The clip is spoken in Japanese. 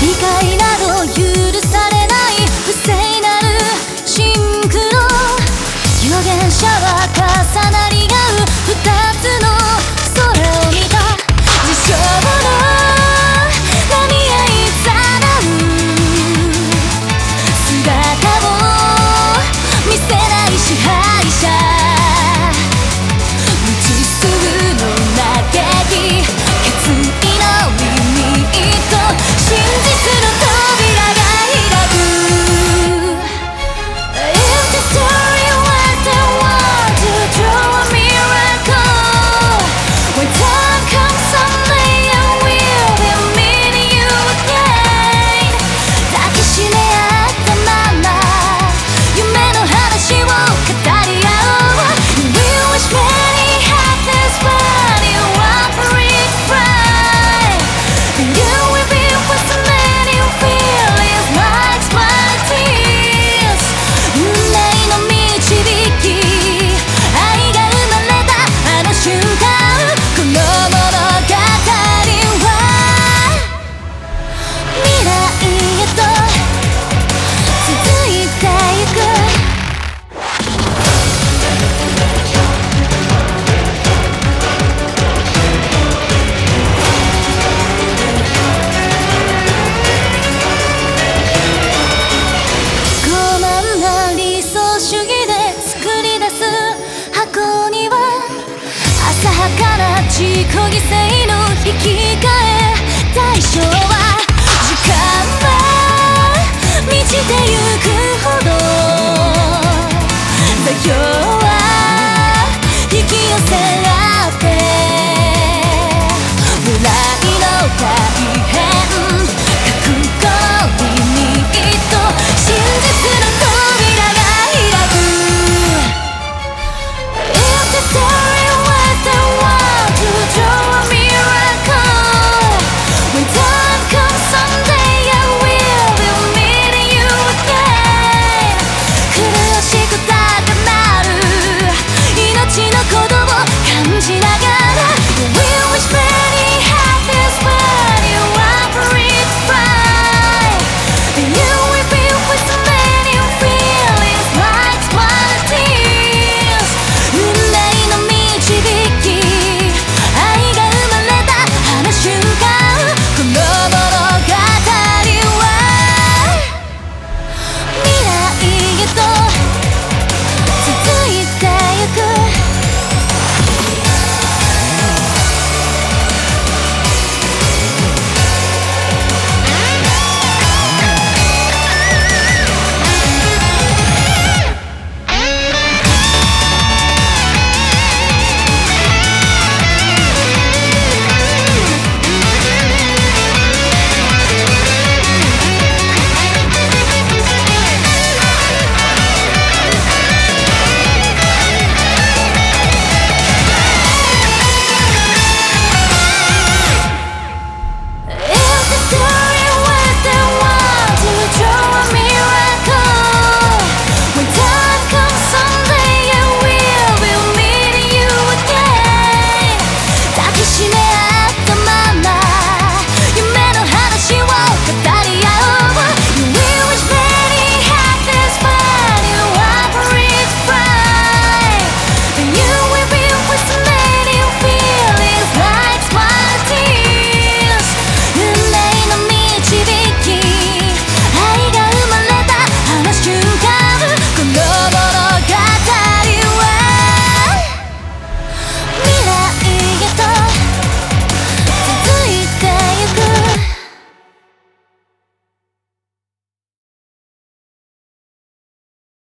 理解ら自己犠牲の引き換え